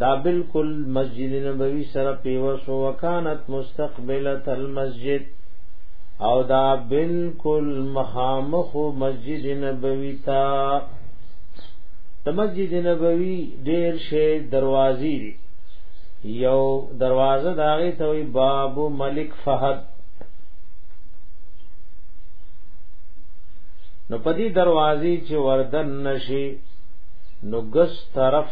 دا بالکل مسجد نبوي سره پیوس وکانت مستقبله المسجد او دا بالکل مخامخ مسجد نبوي تا د مسجد نبوي ډیر شی دروازې دي یو دروازه داغه ته وی باب ملک فهد نو پدی دروازې چې وردن نشي نو ګس طرف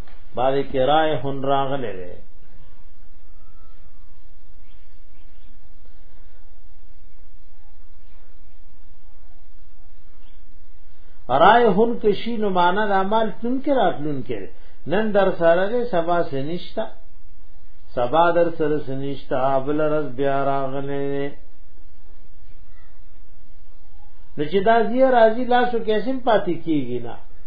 باندې کرای هن راغله ده رائے هن کشی نو معنا د عمل تن کې راتلون کې نن در سره ده سبا سنشتا سبا در سره سنشتا ابل رز بیا راغله نو چې دا زیه راضی لاسو کیسم پاتې کیږي نه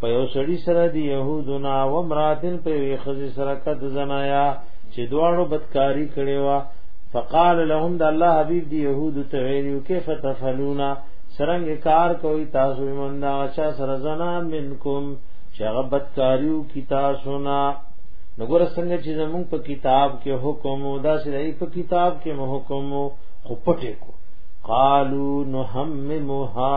په یو سړی سره دی يهودنا و امراتن په وی خزي سره کد زنایا چې دواړو بدکاری کړي وا فقال لهم د الله حبيب دی يهود ته ویلو کیف تفعلون سرنګ کار کوي تاسو مندا چا سره زنا منکم چې هغه بدکاریو کی تاسو نه نګور څنګه چې زمون په کتاب کې حکم او دا سړي په کتاب کې مو حکم خو پټه کو قالو نحممها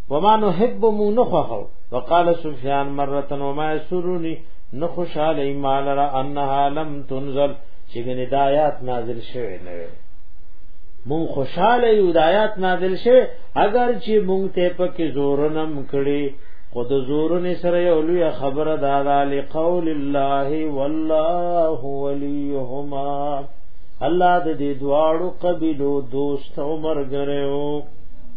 وما نحب مو نخوخو وقال سفیان مرتن وما سرونی نخوشال ایمال را انها لم تنزل چې ګنې د آیات نازل شوه نه وي مون خوشاله یو د آیات نازل شوه اگر چې مونږ ته پکې زورنم کړي خود زورن سره یو لوی خبره دا ده لقول الله والله وليهما الله د دې دواړو قبيلو دوست او مرګره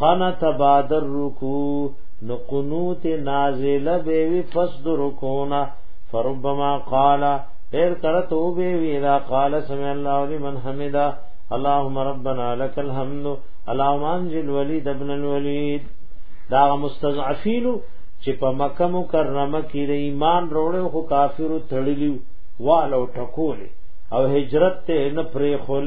قنت بعد الرکوع نو قنوت نازله به وی پس د رکونا فربما قال پیر کړه تو به وی دا قال سمع الله لمن حمدا اللهم ربنا لك الحمد اللهم انجل ولید ابن الولید دا مستضعفین چې په مکه مکرمه کې د ایمان وروړو خو کافرو تړلیو والو ټکول او هجرت ته نه پرې خل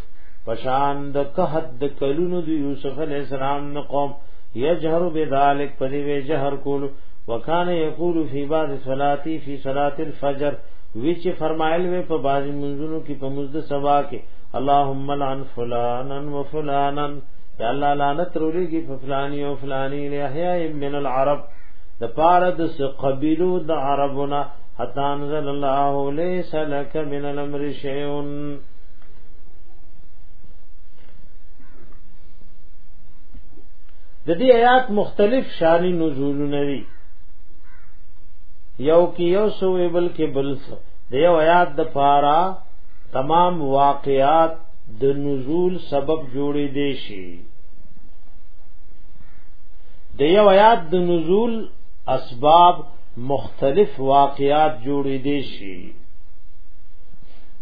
پشان د کهد د کلونو د یوسف علی السلام نه قوم یجهر بذلک په دې جهر کول وکان یقول فی بعض صلاتی فی صلات الفجر وچ فرمایل وی په بعض منځونو کې په مزد سبا کې اللهم لعن فلانا وفلانا یا الله لعنت رولېږي په فلانی او فلانی له احیاء من العرب د پاره د قبیلو د عربونه حتا انزل الله ليس لك من الامر شيء د دې آیات مختلف شانی نزولونه دي یو کې یو سو بل کې بل سو د یو آیات د پارا تمام واقعات د نزول سبب جوړې دي شي د یو آیات د نزول اسباب مختلف واقعات جوړې دي شي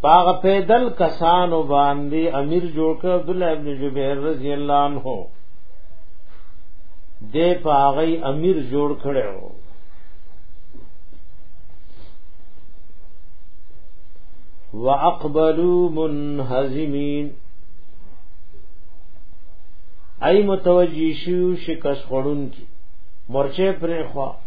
پاغ پیدل کسانو باندې امیر جوړ کړ عبد الله ابن جبیر رضی الله عنه دې پاغی امیر جوړ کړو واقبلوا منهزمین ای متوجی شو شکست خورون کی مرچه پر خوا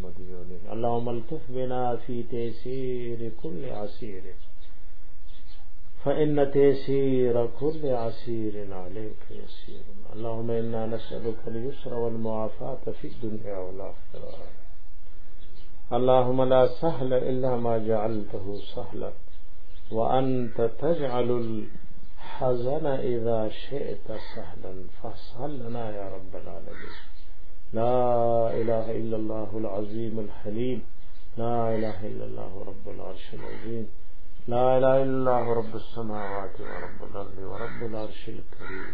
المديونين اللهم التف بنا في تيسير كل عسير فإن تيسير كل عسير عليك يسير اللهم إنا نسألك اليسر والمعافاة في الدنيا والآخرة اللهم لا سهل إلا ما جعلته سهلا وأنت تجعل الحزن إذا شئت سهلا فاسهل لنا يا رب العالمين لا إله إلا الله العظيم الحليم لا إله إلا الله رب العرش العظيم لا اله الا الله رب السماوات ورب الارض ورب العرش الكريم